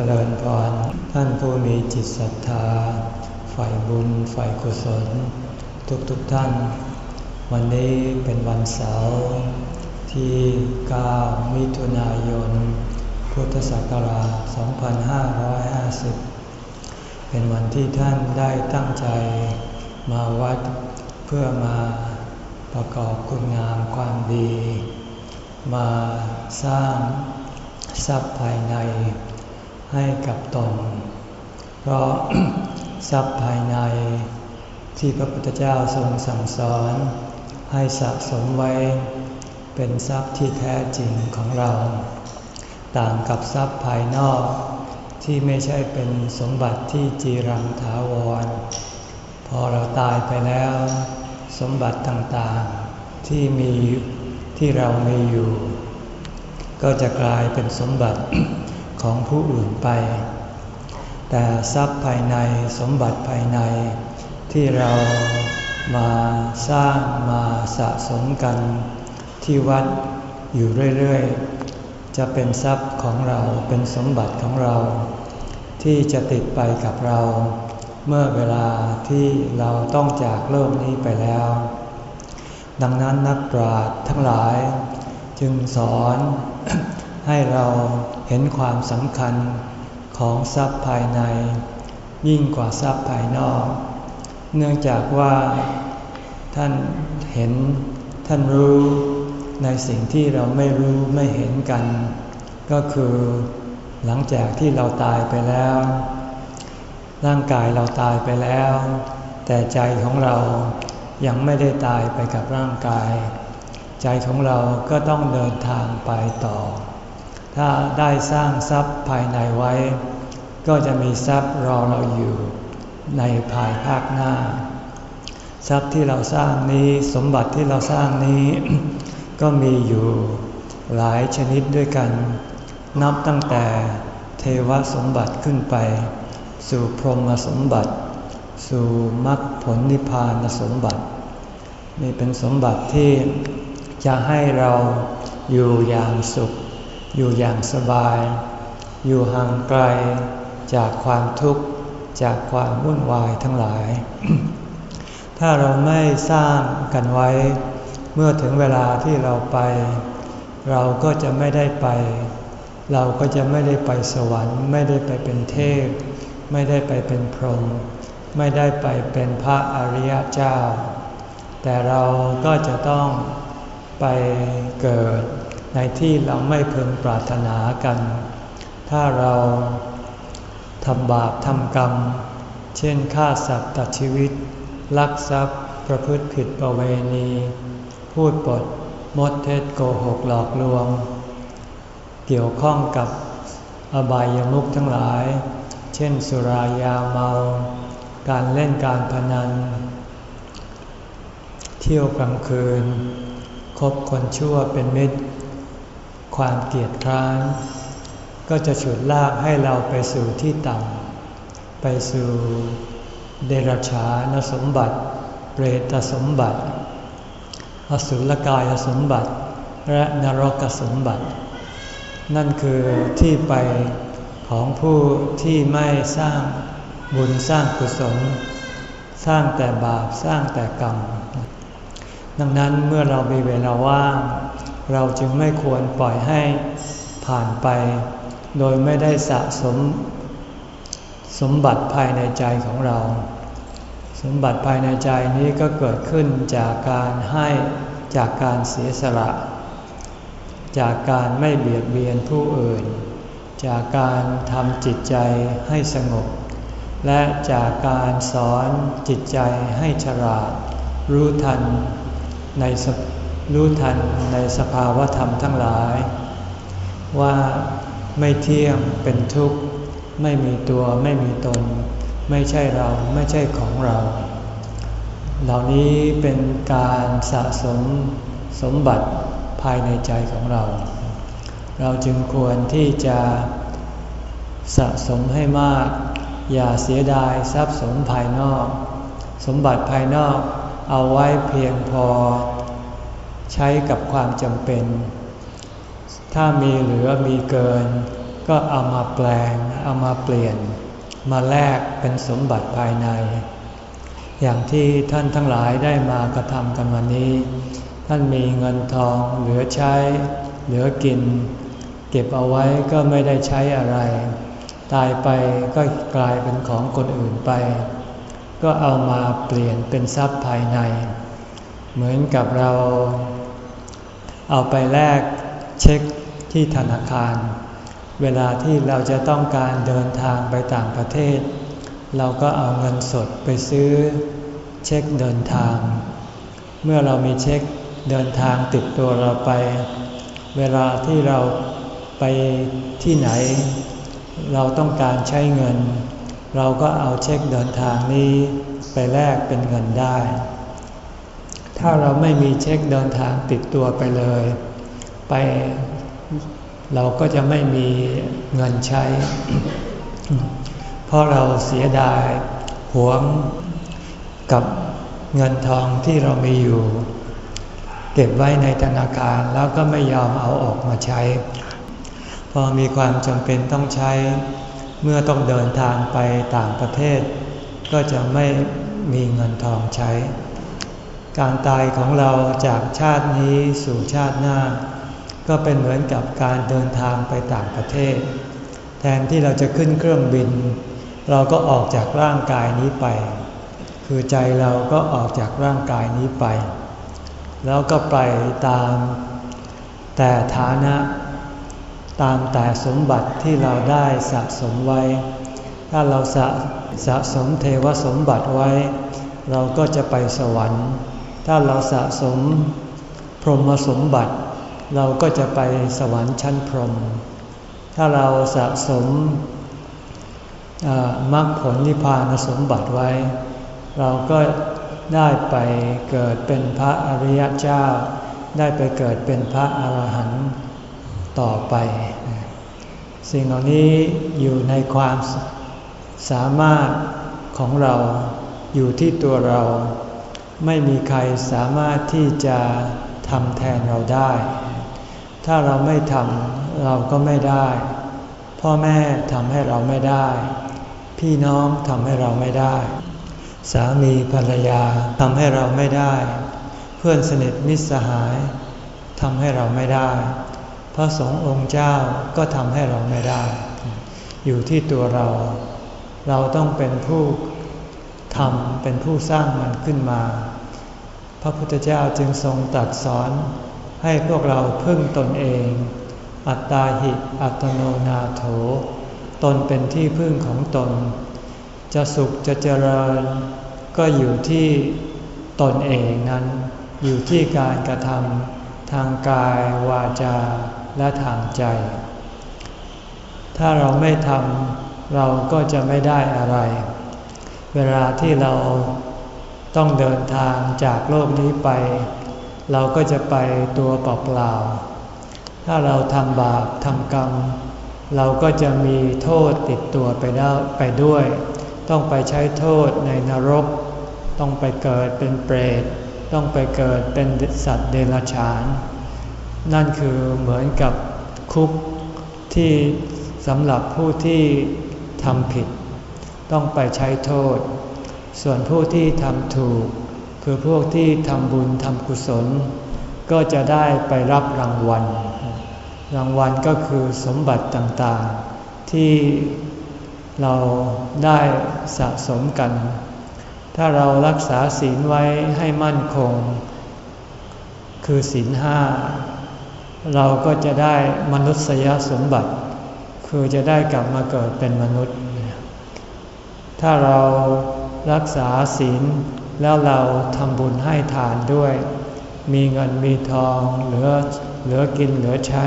จริญพรท่านผู้มีจิตศรัทธา ฝ่ายบุญ ฝ่ายกุศล ทุกๆทท่าน วันนี้เป็นวันเสาร์ที่ 9 มิถุนายน พุทธศักราช 2550 เป็นวันที่ท่านได้ตั้งใจมาวัดเพื่อมาประกอบคุณงามความดี มาสร้างทรัพย์ภายใน ให้กับตน เพราะทรัพย์ภายใน ที่พระพุทธเจ้าทรงสั่งสอน ให้สะสมไว้ เป็นทรัพย์ที่แท้จริงของเรา ต่างกับทรัพย์ภายนอก ที่ไม่ใช่เป็นสมบัติที่จีรังถาวร พอเราตายไปแล้ว สมบัติต่างๆที่มีที่เรามีอยู่ ก็จะกลายเป็นสมบัติ ของผู้อื่นไป แต่ทรัพย์ภายในสมบัติภายใน ที่เรามาสร้างมาสะสมกัน ที่วัดอยู่เรื่อยๆ จะเป็นทรัพย์ของเราเป็นสมบัติของเรา ที่จะติดไปกับเรา เมื่อเวลาที่เราต้องจากโลกนี้ไปแล้ว ดังนั้นนักปราชญ์ทั้งหลายจึงสอนให้เรา เห็นความสำคัญของทรัพย์ภายใน ยิ่งกว่าทรัพย์ภายนอก เนื่องจากว่าท่านเห็นท่านรู้ในสิ่งที่เราไม่รู้ไม่เห็นกัน ก็คือหลังจากที่เราตายไปแล้ว ร่างกายเราตายไปแล้ว แต่ใจของเรายังไม่ได้ตายไปกับร่างกาย ใจของเราก็ต้องเดินทางไปต่อ ถ้าได้สร้างทรัพย์ภายในไว้ ก็จะมีทรัพย์รอเราอยู่ในภายภาคหน้า ทรัพย์ที่เราสร้างนี้สมบัติที่เราสร้างนี้ ก็มีอยู่หลายชนิดด้วยกัน นับตั้งแต่เทวสมบัติขึ้นไป สู่พรหมสมบัติ สู่มรรคผลนิพพานสมบัติ นี่เป็นสมบัติที่จะให้เราอยู่อย่างสุข อยู่อย่างสบาย อยู่ห่างไกลจากความทุกข์จากความวุ่นวายทั้งหลาย ถ้าเราไม่สร้างกันไว้ เมื่อถึงเวลาที่เราไป เราก็จะไม่ได้ไป เราก็จะไม่ได้ไปสวรรค์ ไม่ได้ไปเป็นเทพ ไม่ได้ไปเป็นพรหมไม่ได้ไปเป็นพระอริยเจ้า แต่เราก็จะต้องไปเกิด ในที่เราไม่พึงปรารถนากัน ถ้าเราทำบาปทำกรรม เช่นฆ่าสัตว์ตัดชีวิต ลักทรัพย์ ประพฤติผิดประเวณี พูดปด มดเท็จโกหกหลอกลวง เกี่ยวข้องกับอบายามุขทั้งหลาย เช่นสุรายาเมา การเล่นการพนัน เที่ยวกลางคืน คบคนชั่วเป็นมิตร ความเกียดคร้าน ก็จะฉุดลากให้เราไปสู่ที่ต่ำไปสู่เดรัจฉานสมบัติ เปรตสมบัติ อสุรกายสมบัติ และนรกสมบัติ นั่นคือที่ไปของผู้ที่ไม่สร้างบุญสร้างกุศล สร้างแต่บาปสร้างแต่กรรม ดังนั้นเมื่อเรามีเวลาว่าง เราจึงไม่ควรปล่อยให้ผ่านไป โดยไม่ได้สะสม สมบัติภายในใจของเรา สมบัติภายในใจนี้ก็เกิดขึ้นจากการให้จากการเสียสละ จากการไม่เบียดเบียนผู้อื่น จากการทำจิตใจให้สงบ และจากการสอนจิตใจให้ฉลาด รู้ทันใน รู้ทันในสภาวะธรรมทั้งหลาย ว่าไม่เที่ยงเป็นทุกข์ ไม่มีตัวไม่มีตน ไม่ใช่เราไม่ใช่ของเรา เหล่านี้เป็นการสะสมสมบัติภายในใจของเรา เราจึงควรที่จะสะสมให้มาก อย่าเสียดายทรัพย์สมภายนอก สมบัติภายนอกเอาไว้เพียงพอ ใช้กับความจำเป็น ถ้ามีเหลือมีเกิน ก็เอามาแปลง เอามาเปลี่ยน มาแลกเป็นสมบัติภายใน อย่างที่ท่านทั้งหลายได้มากระทำกันวันนี้ ท่านมีเงินทองเหลือใช้ เหลือกิน เก็บเอาไว้ก็ไม่ได้ใช้อะไร ตายไปก็กลายเป็นของคนอื่นไป ก็เอามาเปลี่ยนเป็นทรัพย์ภายใน เหมือนกับเรา เอาไปแลกเช็คที่ธนาคาร เวลาที่เราจะต้องการเดินทางไปต่างประเทศ เราก็เอาเงินสดไปซื้อเช็คเดินทาง เมื่อเรามีเช็คเดินทางติดตัวเราไป เวลาที่เราไปที่ไหน เราต้องการใช้เงิน เราก็เอาเช็คเดินทางนี้ไปแลกเป็นเงินได้ ถ้าเราไม่มีเช็คเดินทางติดตัวไปเลย ไปเราก็จะไม่มีเงินใช้ เพราะเราเสียดายหวงกับเงินทองที่เรามีอยู่ เก็บไว้ในธนาคารแล้วก็ไม่ยอมเอาออกมาใช้ พอมีความจำเป็นต้องใช้ เมื่อต้องเดินทางไปต่างประเทศ ก็จะไม่มีเงินทองใช้ การตายของเราจากชาตินี้สู่ชาติหน้า ก็เป็นเหมือนกับการเดินทางไปต่างประเทศ แทนที่เราจะขึ้นเครื่องบิน เราก็ออกจากร่างกายนี้ไป คือใจเราก็ออกจากร่างกายนี้ไป แล้วก็ไปตาม แต่ฐานะตามแต่สมบัติที่เราได้สะสมไว้ ถ้าเราสะสะสมเทวสมบัติไว้ เราก็จะไปสวรรค์ ถ้าเราสะสมพรหมสมบัติ เราก็จะไปสวรรค์ชั้นพรหม ถ้าเราสะสมมรรคผลนิพพานสมบัติไว้ เราก็ได้ไปเกิดเป็นพระอริยเจ้า ได้ไปเกิดเป็นพระอรหันต์ต่อไป สิ่งเหล่านี้อยู่ในความสามารถของเราอยู่ที่ตัวเรา ไม่มีใครสามารถที่จะทำแทนเราได้ ถ้าเราไม่ทำเราก็ไม่ได้ พ่อแม่ทำให้เราไม่ได้ พี่น้องทำให้เราไม่ได้ สามีภรรยาทำให้เราไม่ได้ เพื่อนสนิทมิตรสหายทำให้เราไม่ได้ พระสงฆ์องค์เจ้าก็ทำให้เราไม่ได้ อยู่ที่ตัวเรา เราต้องเป็นผู้ทำเป็นผู้สร้างมันขึ้นมา พระพุทธเจ้าจึงทรงตัดสอนให้พวกเราพึ่งตนเอง อัตตาหิอัตโนนาโถ ตนเป็นที่พึ่งของตน จะสุขจะเจริญ ก็อยู่ที่ตนเองนั้น อยู่ที่การกระทำทางกายวาจาและทางใจ ถ้าเราไม่ทำเราก็จะไม่ได้อะไร เวลาที่เรา ต้องเดินทางจากโลกนี้ไป เราก็จะไปตัวเปล่าๆถ้าเราทำบาปทำกรรม เราก็จะมีโทษติดตัวไปได้ไปด้วย ต้องไปใช้โทษในนรก ต้องไปเกิดเป็นเปรต ต้องไปเกิดเป็นสัตว์เดรัจฉาน นั่นคือเหมือนกับคุกที่สำหรับผู้ที่ทำผิด ต้องไปใช้โทษ ส่วนผู้ที่ทำถูก คือพวกที่ทำบุญทำกุศล ก็จะได้ไปรับรางวัล รางวัลก็คือสมบัติต่างๆ ที่เราได้สะสมกัน ถ้าเรารักษาศีลไว้ให้มั่นคง คือศีลห้า เราก็จะได้มนุษยสมบัติ คือจะได้กลับมาเกิดเป็นมนุษย์ ถ้าเรา รักษาศีลแล้วเราทำบุญให้ทานด้วย มีเงินมีทองเหลือเหลือกินเหลือใช้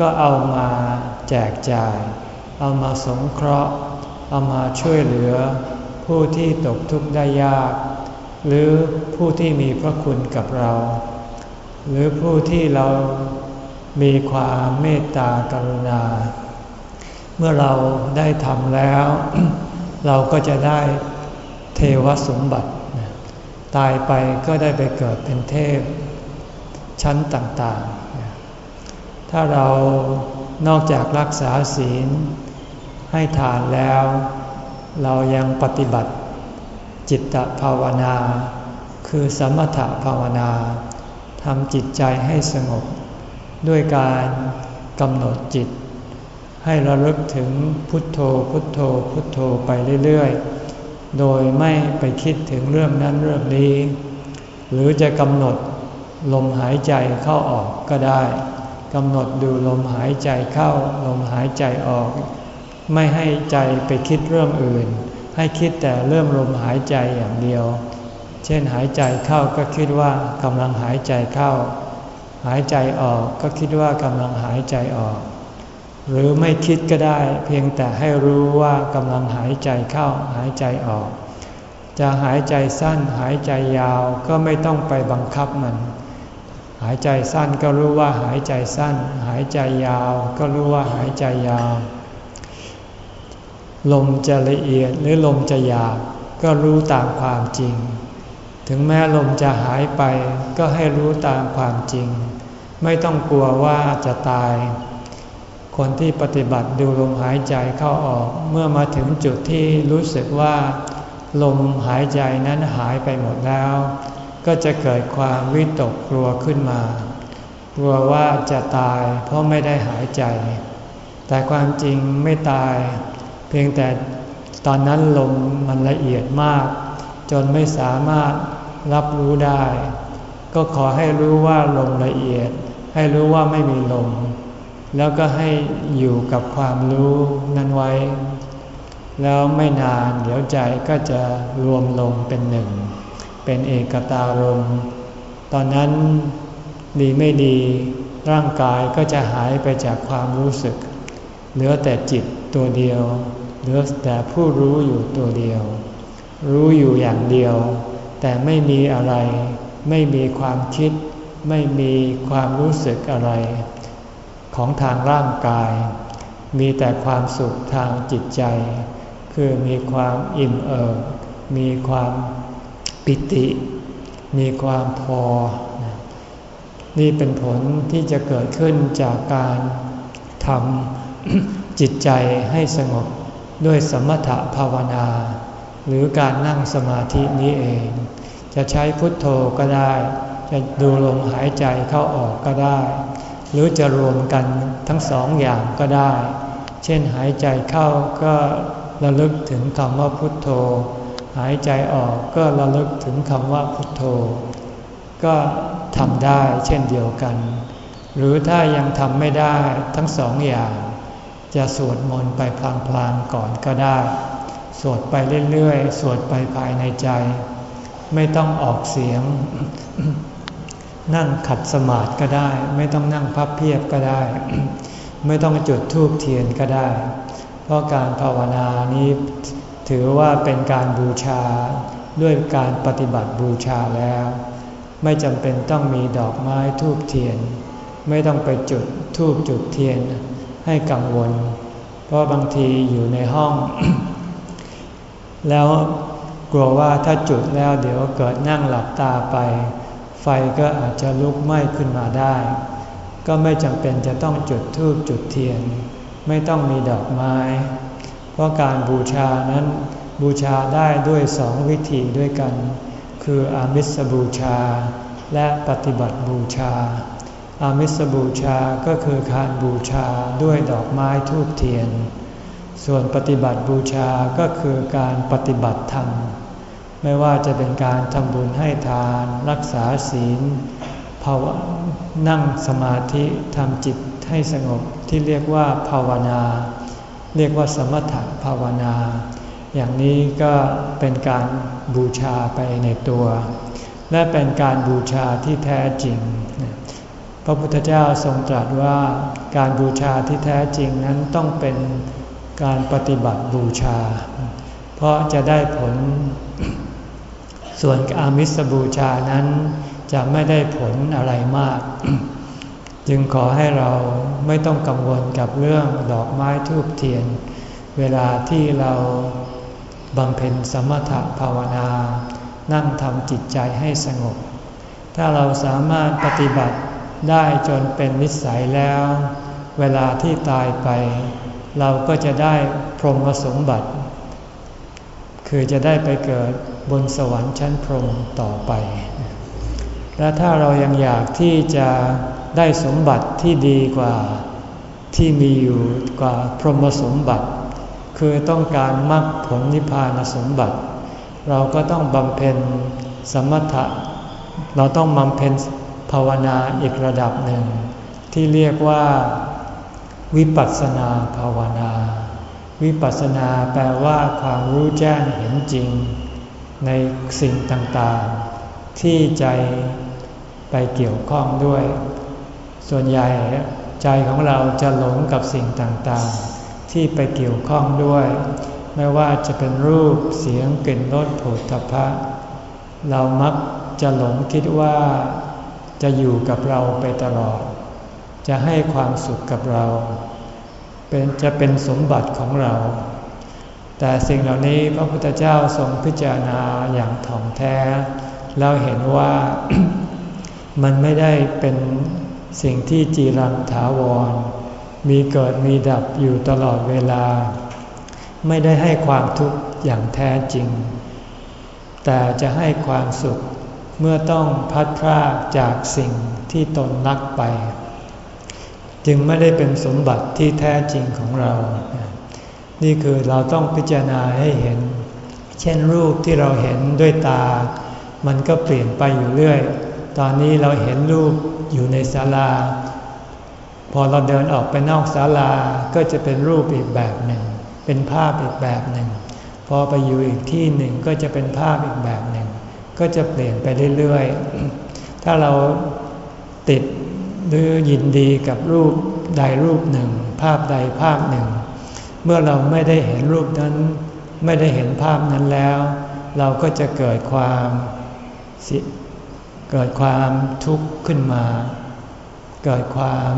ก็เอามาแจกจ่าย เอามาสงเคราะห์ เอามาช่วยเหลือ ผู้ที่ตกทุกข์ได้ยาก หรือผู้ที่มีพระคุณกับเรา หรือผู้ที่เรามีความเมตตากรุณา เมื่อเราได้ทำแล้ว เราก็จะได้ เทวสมบัติ ตายไปก็ได้ไปเกิดเป็นเทพชั้นต่างๆ ถ้าเรานอกจากรักษาศีลให้ทานแล้ว เรายังปฏิบัติจิตภาวนา คือสมถภาวนาทำจิตใจให้สงบ ด้วยการกำหนดจิต ให้ระลึกถึงพุทโธพุทโธพุทโธไปเรื่อยๆ โดยไม่ไปคิดถึงเรื่องนั้นเรื่องนี้ หรือจะกำหนดลมหายใจเข้าออกก็ได้กำหนดดูลมหายใจเข้าลมหายใจออก ไม่ให้ใจไปคิดเรื่องอื่น ให้คิดแต่เรื่องลมหายใจอย่างเดียว เช่นหายใจเข้าก็คิดว่ากำลังหายใจเข้า หายใจออกก็คิดว่ากำลังหายใจออก หรือไม่คิดก็ได้ เพียงแต่ให้รู้ว่ากำลังหายใจเข้าหายใจออก จะหายใจสั้นหายใจยาวก็ไม่ต้องไปบังคับมัน หายใจสั้นก็รู้ว่าหายใจสั้น หายใจยาวก็รู้ว่าหายใจยาว ลมจะละเอียดหรือลมจะหยาบก็รู้ตามความจริง ถึงแม้ลมจะหายไปก็ให้รู้ตามความจริง ไม่ต้องกลัวว่าจะตาย คนที่ปฏิบัติดูลมหายใจเข้าออก เมื่อมาถึงจุดที่รู้สึกว่าลมหายใจนั้นหายไปหมดแล้ว ก็จะเกิดความวิตกกลัวขึ้นมา กลัวว่าจะตายเพราะไม่ได้หายใจ แต่ความจริงไม่ตาย เพียงแต่ตอนนั้นลมมันละเอียดมาก จนไม่สามารถรับรู้ได้ ก็ขอให้รู้ว่าลมละเอียด ให้รู้ว่าไม่มีลม แล้วก็ให้อยู่กับความรู้นั้นไว้ แล้วไม่นานเดี๋ยวใจก็จะรวมลงเป็นหนึ่ง เป็นเอกตารมตอนนั้นดีไม่ดีร่างกายก็จะหายไปจากความรู้สึก เหลือแต่จิตตัวเดียว เหลือแต่ผู้รู้อยู่ตัวเดียว รู้อยู่อย่างเดียว แต่ไม่มีอะไร ไม่มีความคิด ไม่มีความรู้สึกอะไร ของทางร่างกาย มีแต่ความสุขทางจิตใจ คือมีความอิ่มเอิบมีความปิติ มีความพอ นี่เป็นผลที่จะเกิดขึ้นจากการทำจิตใจให้สงบด้วยสมถภาวนา หรือการนั่งสมาธินี้เอง จะใช้พุทโธก็ได้ จะดูลมหายใจเข้าออกก็ได้ หรือจะรวมกันทั้งสองอย่างก็ได้ เช่นหายใจเข้าก็ระลึกถึงคำว่าพุทโธ หายใจออกก็ระลึกถึงคำว่าพุทโธ ก็ทำได้เช่นเดียวกัน หรือถ้ายังทำไม่ได้ทั้งสองอย่าง จะสวดมนต์ไปพลางๆก่อนก็ได้ สวดไปเรื่อยๆ สวดไปภายในใจ ไม่ต้องออกเสียง นั่งขัดสมาธิก็ได้ ไม่ต้องนั่งพับเพียบก็ได้ ไม่ต้องจุดธูปเทียนก็ได้ เพราะการภาวนานี้ถือว่าเป็นการบูชาด้วยการปฏิบัติบูชาแล้ว ไม่จำเป็นต้องมีดอกไม้ทูบเทียน ไม่ต้องไปจุดทูบจุดเทียนให้กังวล เพราะบางทีอยู่ในห้อง แล้วกลัวว่าถ้าจุดแล้วเดี๋ยวเกิดนั่งหลับตาไป ไฟก็อาจจะลุกไหม้ขึ้นมาได้ ก็ไม่จำเป็นจะต้องจุดทูบจุดเทียน ไม่ต้องมีดอกไม้ เพราะการบูชานั้นบูชาได้ด้วยสองวิธีด้วยกัน คืออามิสบูชา และปฏิบัติบูชา อามิสบูชาก็คือการบูชาด้วยดอกไม้ทูบเทียน ส่วนปฏิบัติบูชาก็คือการปฏิบัติธรรม ไม่ว่าจะเป็นการทำบุญให้ทานรักษาศีลภาวนั่งสมาธิทำจิตให้สงบที่เรียกว่าภาวนา เรียกว่าสมถภาวนา อย่างนี้ก็เป็นการบูชาไปในตัว และเป็นการบูชาที่แท้จริง พระพุทธเจ้าทรงตรัสว่าการบูชาที่แท้จริงนั้นต้องเป็นการปฏิบัติบูชา เพราะจะได้ผล ส่วนอามิสบูชานั้นจะไม่ได้ผลอะไรมาก จึงขอให้เราไม่ต้องกังวลกับเรื่องดอกไม้ทูบเทียน เวลาที่เราบำเพ็ญสมถภาวนา นั่งทำจิตใจให้สงบ ถ้าเราสามารถปฏิบัติได้จนเป็นนิสัยแล้ว เวลาที่ตายไป เราก็จะได้พรหมสมบัติ คือจะได้ไปเกิด บนสวรรค์ชั้นพรหมต่อไป และถ้าเรายังอยากที่จะได้สมบัติที่ดีกว่าที่มีอยู่กว่าพรหมสมบัติ คือต้องการมรรคผลนิพพานสมบัติ เราก็ต้องบำเพ็ญสมถะ เราต้องบำเพ็ญภาวนาอีกระดับหนึ่ง ที่เรียกว่าวิปัสสนาภาวนา วิปัสสนาแปลว่าความรู้แจ้งเห็นจริง ในสิ่งต่างๆ ที่ใจไปเกี่ยวข้องด้วย ส่วนใหญ่ใจของเราจะหลงกับสิ่งต่างๆ ที่ไปเกี่ยวข้องด้วย ไม่ว่าจะเป็นรูปเสียงกลิ่นรสผลทพะ เรามักจะหลงคิดว่าจะอยู่กับเราไปตลอด จะให้ความสุขกับเรา เป็นจะเป็นสมบัติของเรา แต่สิ่งเหล่านี้พระพุทธเจ้าทรงพิจารณาอย่างถ่องแท้เราเห็นว่ามันไม่ได้เป็นสิ่งที่จีรังถาวร มีเกิดมีดับอยู่ตลอดเวลา ไม่ได้ให้ความทุกข์อย่างแท้จริง แต่จะให้ความสุขเมื่อต้องพัดพรากจากสิ่งที่ตนรักไป จึงไม่ได้เป็นสมบัติที่แท้จริงของเรา นี่คือเราต้องพิจารณาให้เห็น เช่นรูปที่เราเห็นด้วยตา มันก็เปลี่ยนไปอยู่เรื่อย ตอนนี้เราเห็นรูปอยู่ในศาลา พอเราเดินออกไปนอกศาลา ก็จะเป็นรูปอีกแบบหนึ่ง เป็นภาพอีกแบบหนึ่ง พอไปอยู่อีกที่หนึ่งก็จะเป็นภาพอีกแบบหนึ่ง ก็จะเปลี่ยนไปเรื่อยๆ ถ้าเราติดหรือยินดีกับรูปใดรูปหนึ่ง ภาพใดภาพหนึ่ง เมื่อเราไม่ได้เห็นรูปนั้น ไม่ได้เห็นภาพนั้นแล้ว เราก็จะเกิดความเกิดความทุกข์ขึ้นมา เกิดความ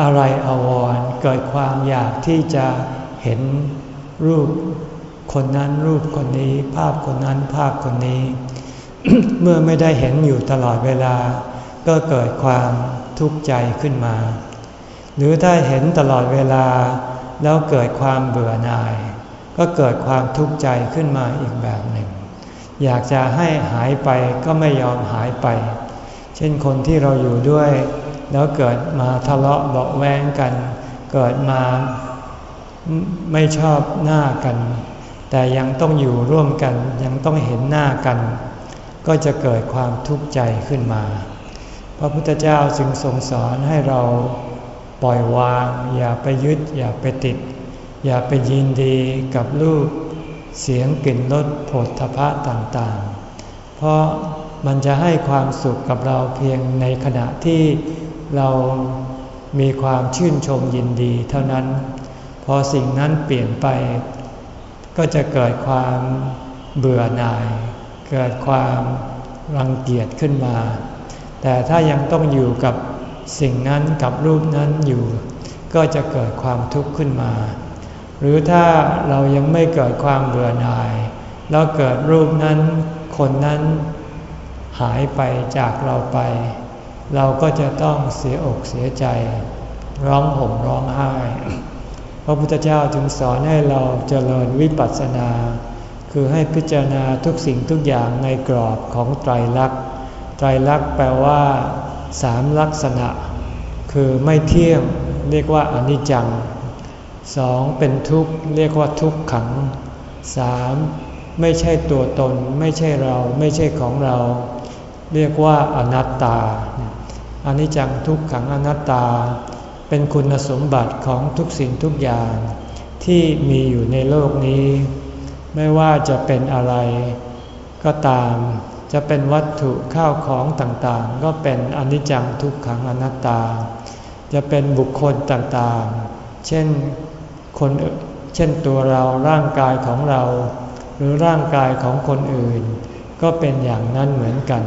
อะไรอาวรเกิดความอยากที่จะเห็นรูปคนนั้นรูปคนนี้ ภาพคนนั้นภาพคนนี้ เมื่อไม่ได้เห็นอยู่ตลอดเวลา ก็เกิดความทุกข์ใจขึ้นมา หรือถ้าเห็นตลอดเวลา แล้วเกิดความเบื่อหน่าย ก็เกิดความทุกข์ใจขึ้นมาอีกแบบหนึ่ง อยากจะให้หายไปก็ไม่ยอมหายไป เช่นคนที่เราอยู่ด้วย แล้วเกิดมาทะเลาะเบาแวงกัน เกิดมาไม่ชอบหน้ากัน แต่ยังต้องอยู่ร่วมกันยังต้องเห็นหน้ากัน ก็จะเกิดความทุกข์ใจขึ้นมา พระพุทธเจ้าจึงทรงสอนให้เรา ปล่อยวาง อย่าไปยึด อย่าไปติด อย่าไปยินดีกับรูป เสียงกลิ่นรสผลทพะต่างๆ เพราะมันจะให้ความสุขกับเราเพียงในขณะที่เรามีความชื่นชมยินดีเท่านั้น พอสิ่งนั้นเปลี่ยนไป ก็จะเกิดความเบื่อหน่าย เกิดความรังเกียจขึ้นมา แต่ถ้ายังต้องอยู่กับ สิ่งนั้นกับรูปนั้นอยู่ ก็จะเกิดความทุกข์ขึ้นมา หรือถ้าเรายังไม่เกิดความเบื่อหน่าย แล้วเกิดรูปนั้น คนนั้น หายไปจากเราไป เราก็จะต้องเสียอกเสียใจ ร้องห่มร้องไห้พระพุทธเจ้าจึงสอนให้เราเจริญวิปัสสนา คือให้พิจารณาทุกสิ่งทุกอย่างในกรอบของไตรลักษณ์ ไตรลักษณ์แปลว่า สามลักษณะ คือไม่เที่ยงเรียกว่าอนิจจังสองเป็นทุกข์เรียกว่าทุกขังสามไม่ใช่ตัวตนไม่ใช่เราไม่ใช่ของเรา เรียกว่าอนัตตาอนนี้จังทุกขังอนัตตา เป็นคุณสมบัติของทุกสิ่งทุกอย่าง ที่มีอยู่ในโลกนี้ ไม่ว่าจะเป็นอะไร ก็ตาม จะเป็นวัตถุข้าวของต่างๆ ก็เป็นอนิจจังทุกขังอนัตตา จะเป็นบุคคลต่างๆ เช่นคนเช่นตัวเราร่างกายของเรา หรือร่างกายของคนอื่น ก็เป็นอย่างนั้นเหมือนกัน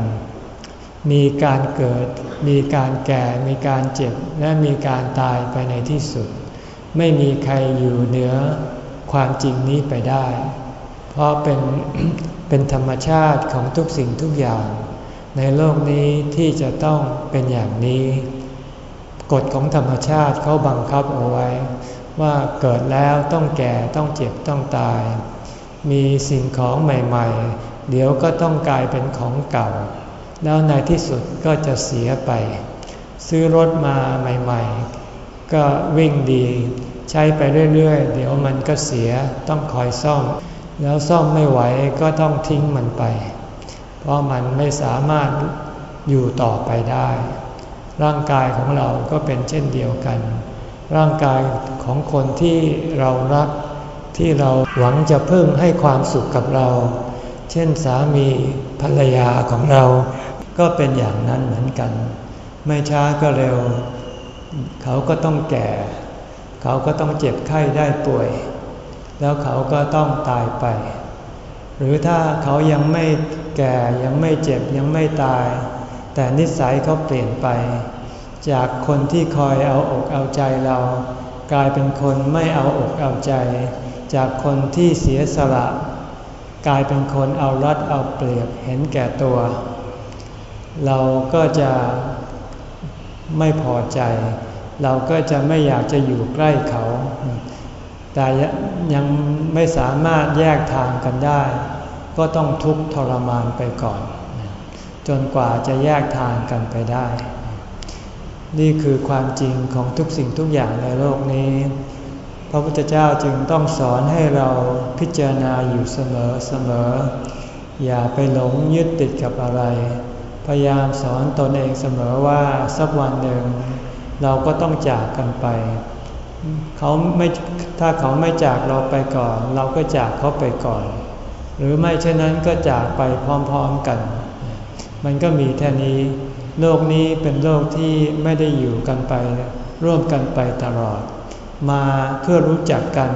มีการเกิด มีการแก่ มีการเจ็บ และมีการตายไปในที่สุด ไม่มีใครอยู่เหนือความจริงนี้ไปได้ เพราะเป็น เป็นธรรมชาติของทุกสิ่งทุกอย่าง ในโลกนี้ที่จะต้องเป็นอย่างนี้ กฎของธรรมชาติเขาบังคับเอาไว้ ว่าเกิดแล้วต้องแก่ต้องเจ็บต้องตาย มีสิ่งของใหม่ ๆ เดี๋ยวก็ต้องกลายเป็นของเก่า แล้วในที่สุดก็จะเสียไป ซื้อรถมาใหม่ ๆ ก็วิ่งดี ใช้ไปเรื่อยๆ เดี๋ยวมันก็เสียต้องคอยซ่อม แล้วซ่อมไม่ไหวก็ต้องทิ้งมันไป เพราะมันไม่สามารถอยู่ต่อไปได้ ร่างกายของเราก็เป็นเช่นเดียวกัน ร่างกายของคนที่เรารัก ที่เราหวังจะพึ่งให้ความสุขกับเรา เช่นสามีภรรยาของเรา ก็เป็นอย่างนั้นเหมือนกัน ไม่ช้าก็เร็ว เขาก็ต้องแก่ เขาก็ต้องเจ็บไข้ได้ป่วย แล้วเขาก็ต้องตายไป หรือถ้าเขายังไม่แก่ยังไม่เจ็บยังไม่ตาย แต่นิสัยเขาเปลี่ยนไป จากคนที่คอยเอาอกเอาใจเรา กลายเป็นคนไม่เอาอกเอาใจ จากคนที่เสียสละ กลายเป็นคนเอารัดเอาเปรียบเห็นแก่ตัว เราก็จะไม่พอใจ เราก็จะไม่อยากจะอยู่ใกล้เขา แต่ยังไม่สามารถแยกทางกันได้ ก็ต้องทุกข์ทรมานไปก่อน จนกว่าจะแยกทางกันไปได้ นี่คือความจริงของทุกสิ่งทุกอย่างในโลกนี้ พระพุทธเจ้าจึงต้องสอนให้เราพิจารณาอยู่เสมอเสมอ อย่าไปหลงยึดติดกับอะไร พยายามสอนตนเองเสมอว่าสักวันหนึ่ง เราก็ต้องจากกันไป เขาไม่ถ้าเขาไม่จากเราไปก่อน เราก็จากเขาไปก่อน หรือไม่เช่นนั้นก็จากไปพร้อมๆกัน มันก็มีแค่นี้ โลกนี้เป็นโลกที่ไม่ได้อยู่กันไป ร่วมกันไปตลอด มาเพื่อรู้จักกัน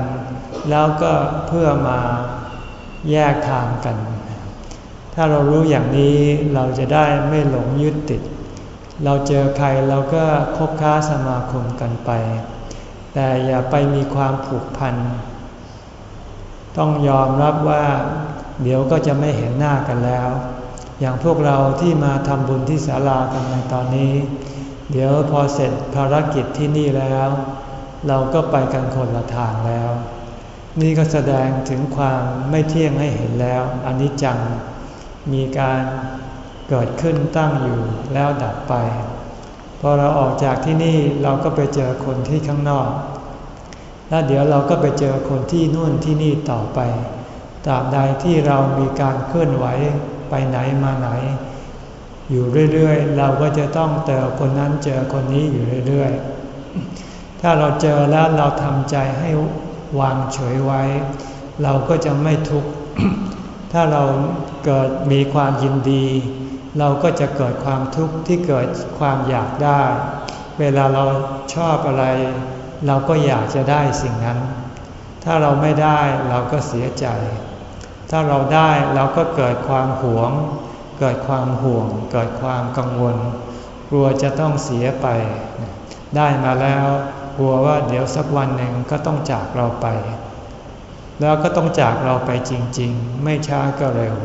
แล้วก็เพื่อมาแยกทางกัน ถ้าเรารู้อย่างนี้เราจะได้ไม่หลงยึดติด เราเจอใครเราก็คบค้าสมาคมกันไป แต่อย่าไปมีความผูกพัน ต้องยอมรับว่าเดี๋ยวก็จะไม่เห็นหน้ากันแล้ว อย่างพวกเราที่มาทำบุญที่ศาลากันในตอนนี้ เดี๋ยวพอเสร็จภารกิจที่นี่แล้ว เราก็ไปกันคนละทางแล้ว นี่ก็แสดงถึงความไม่เที่ยงให้เห็นแล้วอนิจจัง มีการเกิดขึ้นตั้งอยู่แล้วดับไป พอเราออกจากที่นี่เราก็ไปเจอคนที่ข้างนอก แล้วเดี๋ยวเราก็ไปเจอคนที่นู่นที่นี่ต่อไป ตราบใดที่เรามีการเคลื่อนไหวไปไหนมาไหน อยู่เรื่อยๆ เราก็จะต้องเจอคนนั้นเจอคนนี้อยู่เรื่อยๆ ถ้าเราเจอแล้วเราทำใจให้วางเฉยไว้ เราก็จะไม่ทุกข์ ถ้าเราเกิดมีความยินดี เราก็จะเกิดความทุกข์ที่เกิดความอยากได้ เวลาเราชอบอะไร เราก็อยากจะได้สิ่งนั้น ถ้าเราไม่ได้เราก็เสียใจ ถ้าเราได้เราก็เกิดความหวง เกิดความห่วง เกิดความกังวล กลัวจะต้องเสียไป ได้มาแล้วกลัวว่าเดี๋ยวสักวันหนึ่งก็ต้องจากเราไป แล้วก็ต้องจากเราไปจริง ๆ ไม่ช้าก็เร็ว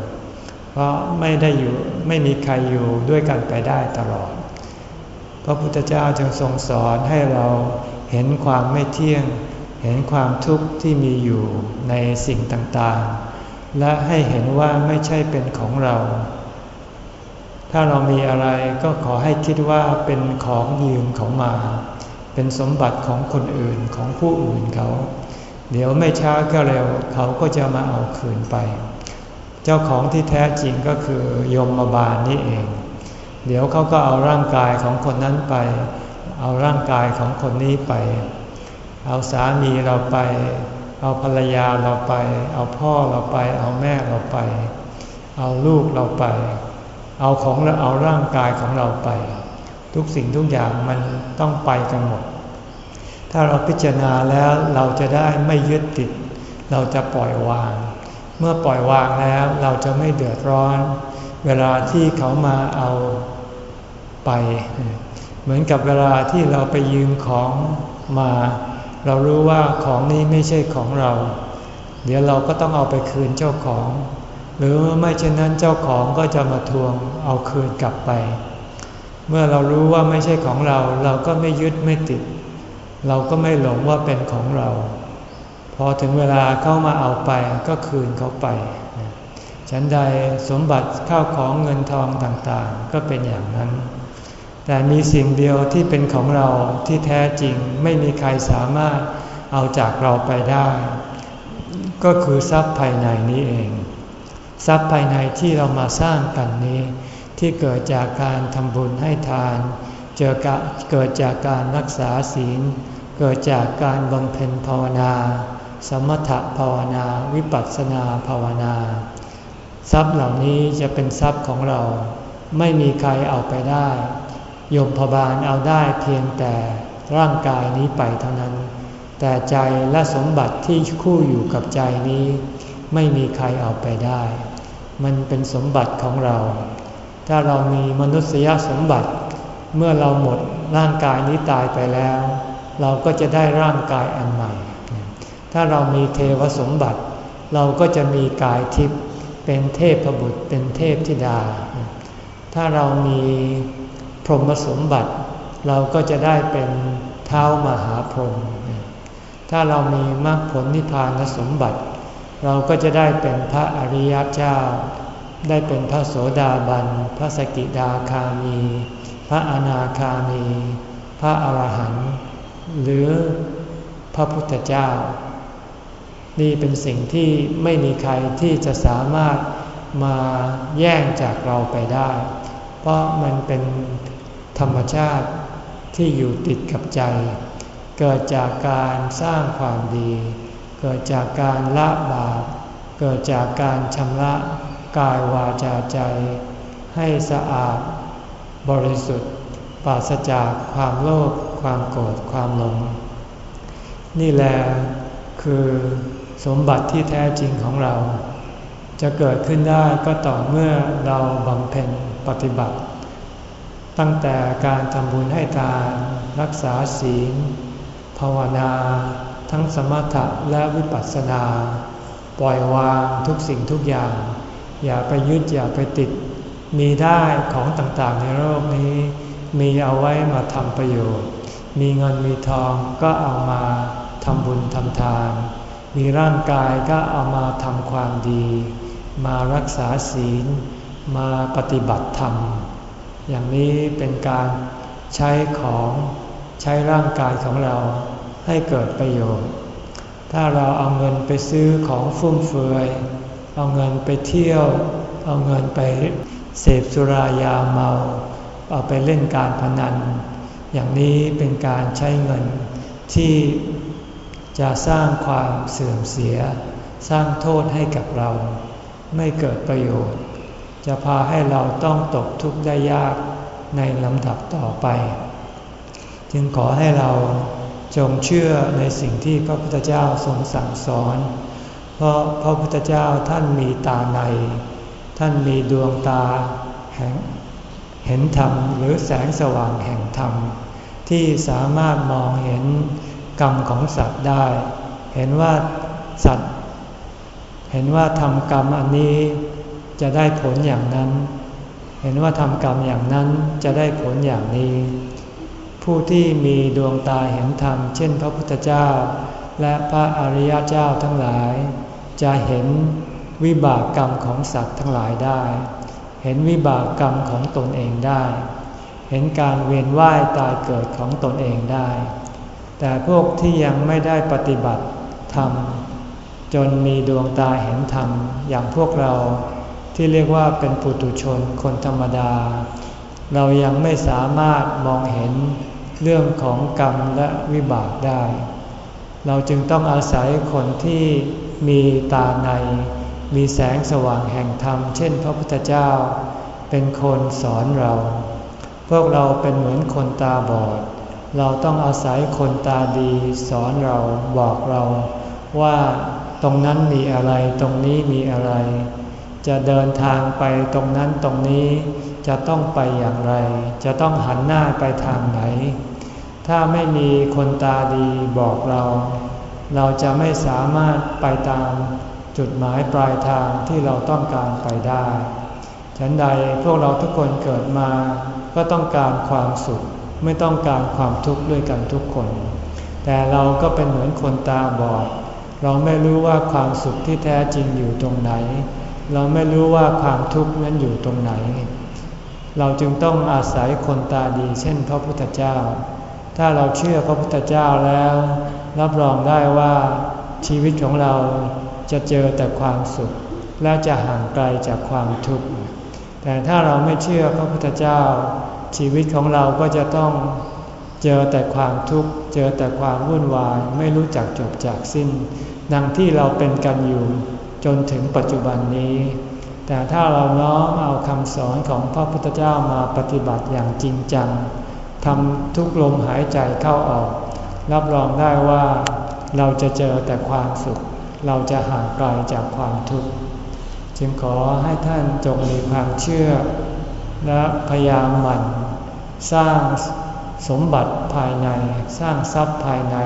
เพราะไม่ได้อยู่ไม่มีใครอยู่ด้วยกันไปได้ตลอด พระพุทธเจ้าจึงทรงสอนให้เราเห็นความไม่เที่ยง เห็นความทุกข์ที่มีอยู่ในสิ่งต่างๆ และให้เห็นว่าไม่ใช่เป็นของเรา ถ้าเรามีอะไรก็ขอให้คิดว่าเป็นของยืมของมา เป็นสมบัติของคนอื่นของผู้อื่นเขา เดี๋ยวไม่ช้าก็เร็วเขาก็จะมาเอาคืนไป เจ้าของที่แท้จริงก็คือยมมาบาลนี่เอง เดี๋ยวเขาก็เอาร่างกายของคนนั้นไป เอาร่างกายของคนนี้ไป เอาสามีเราไป เอาภรรยาเราไป เอาพ่อเราไป เอาแม่เราไป เอาลูกเราไป เอาของและเอาร่างกายของเราไป ทุกสิ่งทุกอย่างมันต้องไปกันหมด ถ้าเราพิจารณาแล้วเราจะได้ไม่ยึดติด เราจะปล่อยวาง เมื่อปล่อยวางแล้วเราจะไม่เดือดร้อน เวลาที่เขามาเอาไป เหมือนกับเวลาที่เราไปยืมของมา เรารู้ว่าของนี้ไม่ใช่ของเรา เดี๋ยวเราก็ต้องเอาไปคืนเจ้าของ หรือไม่เช่นนั้นเจ้าของก็จะมาทวงเอาคืนกลับไป เมื่อเรารู้ว่าไม่ใช่ของเรา เราก็ไม่ยึดไม่ติด เราก็ไม่หลงว่าเป็นของเรา พอถึงเวลาเข้ามาเอาไปก็คืนเขาไปฉันใดสมบัติข้าวของเงินทองต่างๆ ก็เป็นอย่างนั้น แต่มีสิ่งเดียวที่เป็นของเราที่แท้จริงไม่มีใครสามารถเอาจากเราไปได้ ก็คือทรัพย์ภายในนี้เอง ทรัพย์ภายในที่เรามาสร้างกันนี้ ที่เกิดจากการทำบุญให้ทานเจอกะเกิดจากการรักษาศีล เกิดจากการบำเพ็ญภาวนา สมถภาวนา วิปัสสนาภาวนา ทรัพย์เหล่านี้จะเป็นทรัพย์ของเรา ไม่มีใครเอาไปได้ โยมพบาลเอาได้เพียงแต่ร่างกายนี้ไปเท่านั้น แต่ใจและสมบัติที่คู่อยู่กับใจนี้ ไม่มีใครเอาไปได้ มันเป็นสมบัติของเรา ถ้าเรามีมนุษยสมบัติ เมื่อเราหมดร่างกายนี้ตายไปแล้ว เราก็จะได้ร่างกายอันใหม่ ถ้าเรามีเทวสมบัติ เราก็จะมีกายทิพย์เป็นเทพประบุตรเป็นเทพธิดา ถ้าเรามีพรหมสมบัติ เราก็จะได้เป็นเท้ามหาพรหมถ้าเรามีมรรคผลนิพพานสมบัติ เราก็จะได้เป็นพระอริยเจ้า ได้เป็นพระโสดาบัน พระสกิดาคามี พระอนาคามี พระอรหันต์หรือพระพุทธเจ้า นี่เป็นสิ่งที่ไม่มีใครที่จะสามารถมาแย่งจากเราไปได้ เพราะมันเป็นธรรมชาติที่อยู่ติดกับใจ เกิดจากการสร้างความดี เกิดจากการละบาป เกิดจากการชำระกายวาจาใจ ให้สะอาด บริสุทธิ์ปราศจากความโลภความโกรธความหลง นี่แหละคือ สมบัติที่แท้จริงของเรา จะเกิดขึ้นได้ก็ต่อเมื่อเราบำเพ็ญปฏิบัติ ตั้งแต่การทำบุญให้ทานรักษาศีล ภาวนา ทั้งสมถะและวิปัสสนา ปล่อยวางทุกสิ่งทุกอย่าง อย่าไปยึดอย่าไปติด มีได้ของต่างๆในโลกนี้ มีเอาไว้มาทำประโยชน์ มีเงินมีทองก็เอามาทำบุญทำทาน มีร่างกายก็เอามาทำความดี มารักษาศีล มาปฏิบัติธรรม อย่างนี้เป็นการใช้ของใช้ร่างกายของเราให้เกิดประโยชน์ ถ้าเราเอาเงินไปซื้อของฟุ่มเฟือย เอาเงินไปเที่ยว เอาเงินไปเสพสุรายาเมา เอาไปเล่นการพนัน อย่างนี้เป็นการใช้เงินที่ จะสร้างความเสื่อมเสีย สร้างโทษให้กับเรา ไม่เกิดประโยชน์ จะพาให้เราต้องตกทุกข์ได้ยากในลำดับต่อไป จึงขอให้เราจงเชื่อในสิ่งที่พระพุทธเจ้าทรงสั่งสอน เพราะพระพุทธเจ้าท่านมีตาใน ท่านมีดวงตาแห่งเห็นธรรมหรือแสงสว่างแห่งธรรม ที่สามารถมองเห็น กรรมของสัตว์ได้ เห็นว่าสัตว์ เห็นว่าทำกรรมอันนี้จะได้ผลอย่างนั้น เห็นว่าทำกรรมอย่างนั้นจะได้ผลอย่างนี้ ผู้ที่มีดวงตาเห็นธรรม เช่นพระพุทธเจ้า และพระอริยเจ้าทั้งหลาย จะเห็นวิบากกรรมของสัตว์ทั้งหลายได้ เห็นวิบากกรรมของตนเองได้ เห็นการเวียนว่ายตายเกิดของตนเองได้ แต่พวกที่ยังไม่ได้ปฏิบัติธรรมจนมีดวงตาเห็นธรรมอย่างพวกเราที่เรียกว่าเป็นปุถุชนคนธรรมดา เรายังไม่สามารถมองเห็นเรื่องของกรรมและวิบากได้ เราจึงต้องอาศัยคนที่มีตาใน มีแสงสว่างแห่งธรรม เช่นพระพุทธเจ้า เป็นคนสอนเรา พวกเราเป็นเหมือนคนตาบอด เราต้องอาศัยคนตาดีสอนเราบอกเรา ว่าตรงนั้นมีอะไรตรงนี้มีอะไร จะเดินทางไปตรงนั้นตรงนี้จะต้องไปอย่างไร จะต้องหันหน้าไปทางไหน ถ้าไม่มีคนตาดีบอกเรา เราจะไม่สามารถไปตามจุดหมายปลายทางที่เราต้องการไปได้ ฉันใดพวกเราทุกคนเกิดมาก็ต้องการความสุข ไม่ต้องการความทุกข์ด้วยกันทุกคน แต่เราก็เป็นเหมือนคนตาบอด เราไม่รู้ว่าความสุขที่แท้จริงอยู่ตรงไหน เราไม่รู้ว่าความทุกข์นั้นอยู่ตรงไหน เราจึงต้องอาศัยคนตาดีเช่นพระพุทธเจ้า ถ้าเราเชื่อพระพุทธเจ้าแล้ว รับรองได้ว่าชีวิตของเราจะเจอแต่ความสุข และจะห่างไกลจากความทุกข์ แต่ถ้าเราไม่เชื่อพระพุทธเจ้า ชีวิตของเราก็จะต้องเจอแต่ความทุกข์ เจอแต่ความวุ่นวายไม่รู้จักจบจากสิ้น ดังที่เราเป็นกันอยู่จนถึงปัจจุบันนี้ แต่ถ้าเราน้อมเอาคำสอนของพระพุทธเจ้ามาปฏิบัติอย่างจริงจังทำทุกลมหายใจเข้าออก รับรองได้ว่าเราจะเจอแต่ความสุข เราจะห่างไกลจากความทุกข์ จึงขอให้ท่านจงมีความเชื่อ และพยายามหมั่นสร้างสมบัติภายใน สร้างทรัพย์ภายใน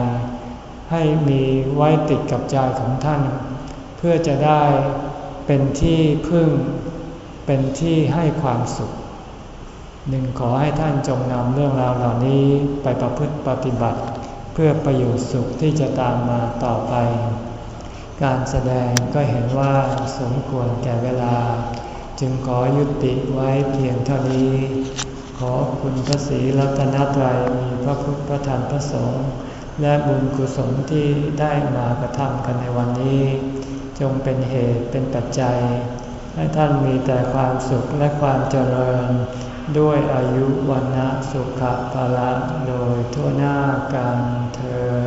ให้มีไว้ติดกับใจของท่าน เพื่อจะได้เป็นที่พึ่ง เป็นที่ให้ความสุขหนึ่งขอให้ท่านจงนำเรื่องราวเหล่านี้ไปประพฤติปฏิบัติ เพื่อประโยชน์สุขที่จะตามมาต่อไป การแสดงก็เห็นว่าสมควรแก่เวลา จึงขอยุติไว้เพียงเท่านี้ ขอคุณพระศรีรัตนตรัยมีพระพุทธพระธรรมพระสงฆ์และบุญกุศลที่ได้มากระทำกันในวันนี้ จงเป็นเหตุเป็นปัจจัย ให้ท่านมีแต่ความสุขและความเจริญ ด้วยอายุวันนะสุขภาละโดยทั่วหน้ากันเธอ